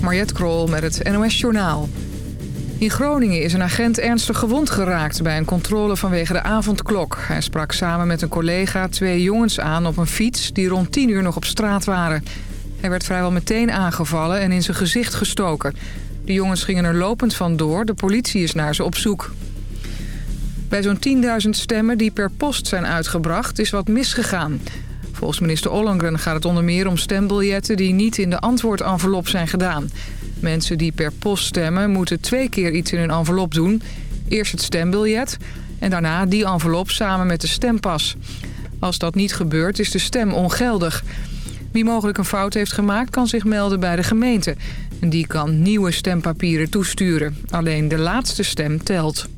Mariette Krol met het NOS Journaal. In Groningen is een agent ernstig gewond geraakt bij een controle vanwege de avondklok. Hij sprak samen met een collega twee jongens aan op een fiets die rond 10 uur nog op straat waren. Hij werd vrijwel meteen aangevallen en in zijn gezicht gestoken. De jongens gingen er lopend vandoor, de politie is naar ze op zoek. Bij zo'n 10.000 stemmen die per post zijn uitgebracht is wat misgegaan. Volgens minister Ollongren gaat het onder meer om stembiljetten die niet in de antwoordenvelop zijn gedaan. Mensen die per post stemmen moeten twee keer iets in hun envelop doen. Eerst het stembiljet en daarna die envelop samen met de stempas. Als dat niet gebeurt is de stem ongeldig. Wie mogelijk een fout heeft gemaakt kan zich melden bij de gemeente. En die kan nieuwe stempapieren toesturen. Alleen de laatste stem telt.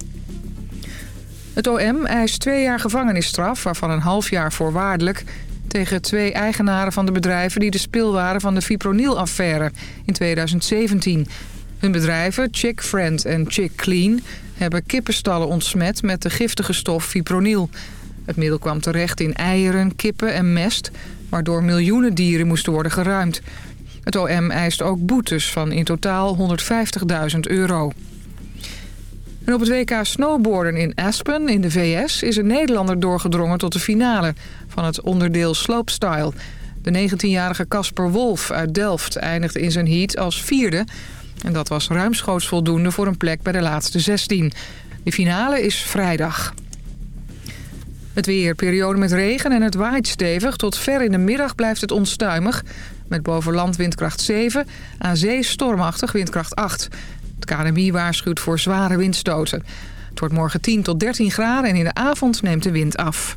Het OM eist twee jaar gevangenisstraf, waarvan een half jaar voorwaardelijk tegen twee eigenaren van de bedrijven die de spil waren van de fipronil-affaire in 2017. Hun bedrijven, Chick Friend en Chick Clean, hebben kippenstallen ontsmet met de giftige stof fipronil. Het middel kwam terecht in eieren, kippen en mest, waardoor miljoenen dieren moesten worden geruimd. Het OM eist ook boetes van in totaal 150.000 euro. En op het WK snowboarden in Aspen in de VS is een Nederlander doorgedrongen tot de finale van het onderdeel slopestyle. De 19-jarige Casper Wolf uit Delft eindigde in zijn heat als vierde. En dat was ruimschoots voldoende voor een plek bij de laatste 16. De finale is vrijdag. Het weer, periode met regen en het waait stevig. Tot ver in de middag blijft het onstuimig. Met bovenland windkracht 7, aan zee stormachtig windkracht 8. Het KNMI waarschuwt voor zware windstoten. Het wordt morgen 10 tot 13 graden en in de avond neemt de wind af.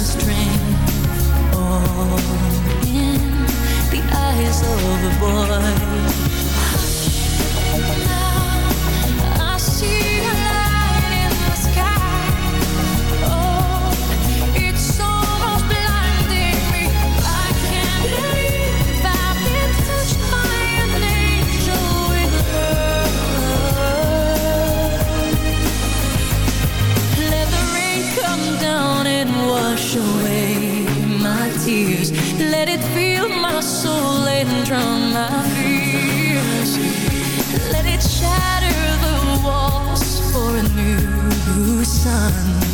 Strength. Oh, All in the eyes of a boy. Sun.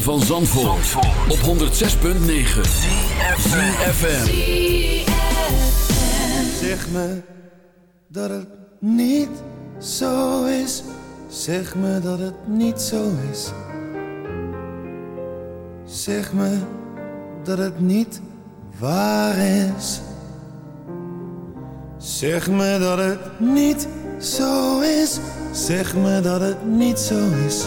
Van Zandvoort, op 106.9 CFFM Zeg me dat het niet zo is. Zeg me dat het niet zo is. Zeg me dat het niet waar is. Zeg me dat het niet zo is. Zeg me dat het niet zo is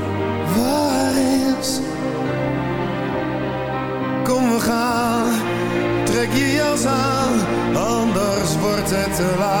anders wordt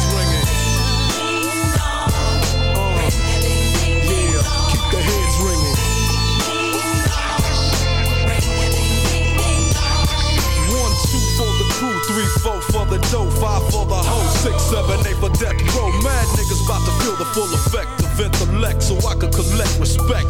three, four for the dough, five for the hoe, six, seven, eight for death row. Mad niggas about to feel the full effect of intellect, so I can collect respect.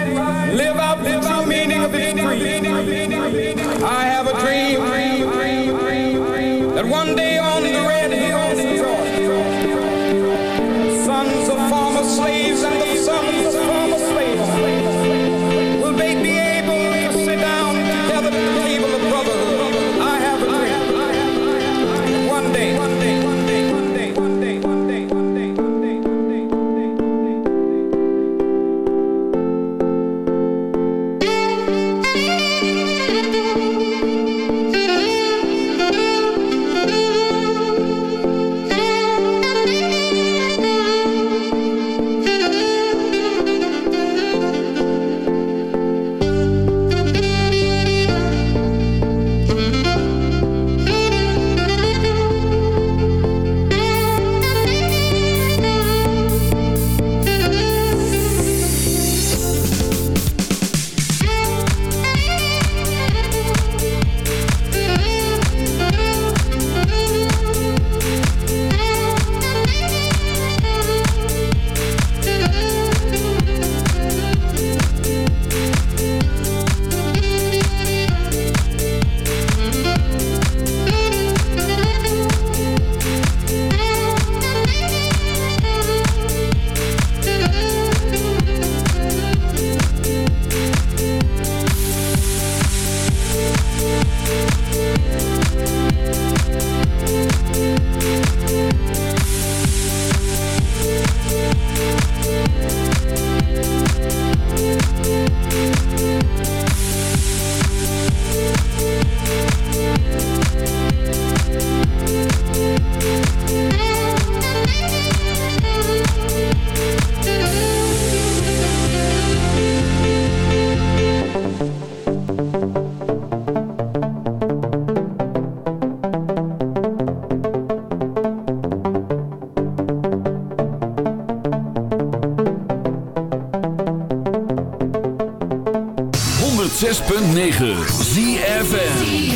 106.9 ZFM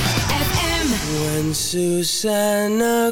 When Susanna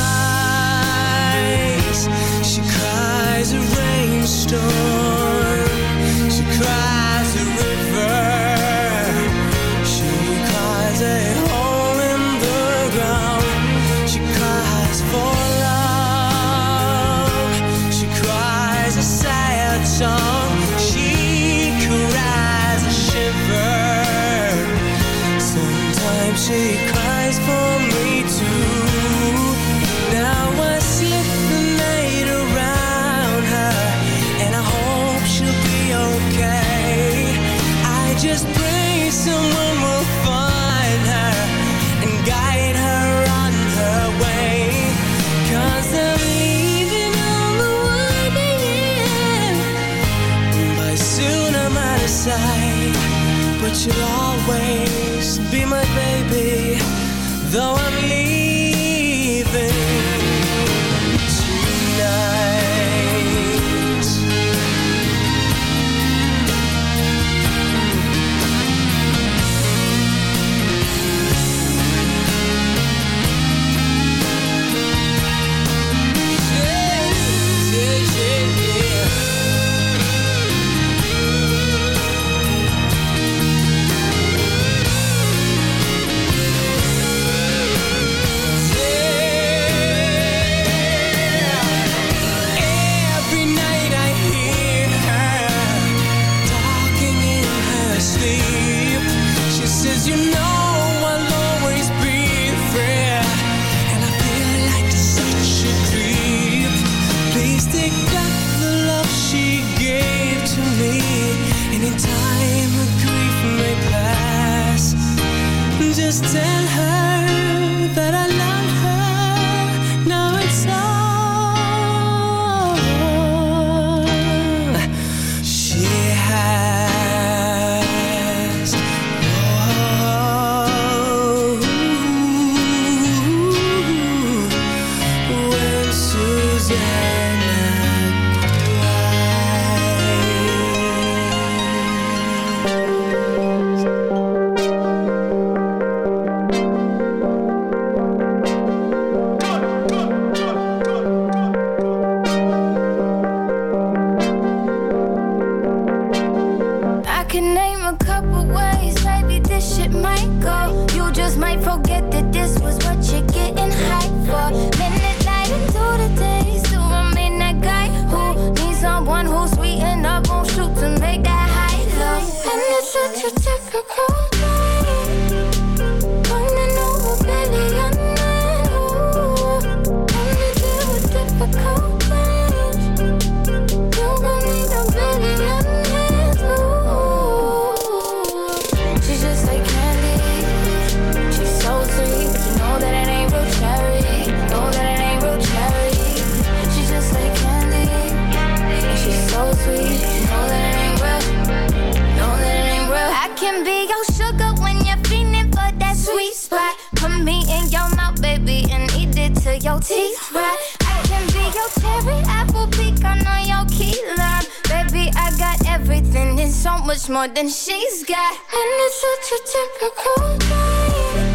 story be your sugar when you're feeling for that sweet spot. Put me in your mouth, baby, and eat it till your teeth rot. I can be your cherry apple peak, I know your key lime. Baby, I got everything and so much more than she's got. And it's such a typical night.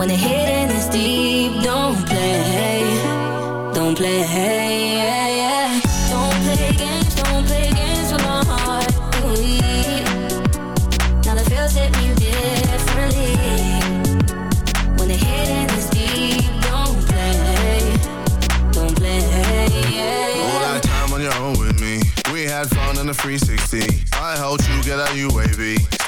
When the hitting is deep, don't play, don't play. Yeah, yeah. Don't play games, don't play games with my heart. Now the feels hit me differently. When the hitting is deep, don't play, don't play. Yeah, All that time on your own with me. We had fun in the 360. I helped you get out UAV.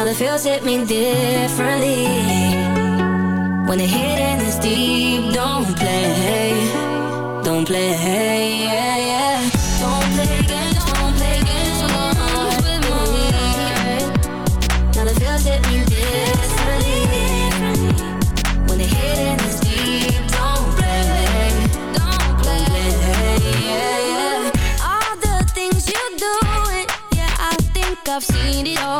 now the feels hit me differently. When the hitting is deep, don't play, don't play. Yeah, yeah. Don't play games, don't play games with heart. Now the feels hit me differently. When the hitting is deep, don't play, don't play. Yeah, yeah. All the things you doing, yeah, I think I've seen it all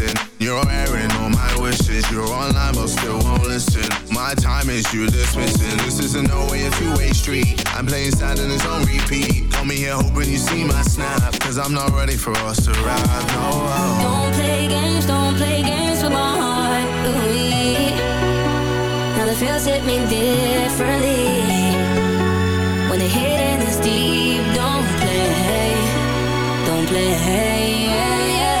I'm playing sad and it's on repeat. Call me here hoping you see my snap. Cause I'm not ready for us to ride. No. Don't play games, don't play games with my heart. Now the feels hit me differently. When the hitting is deep, don't play, don't play. Yeah, yeah.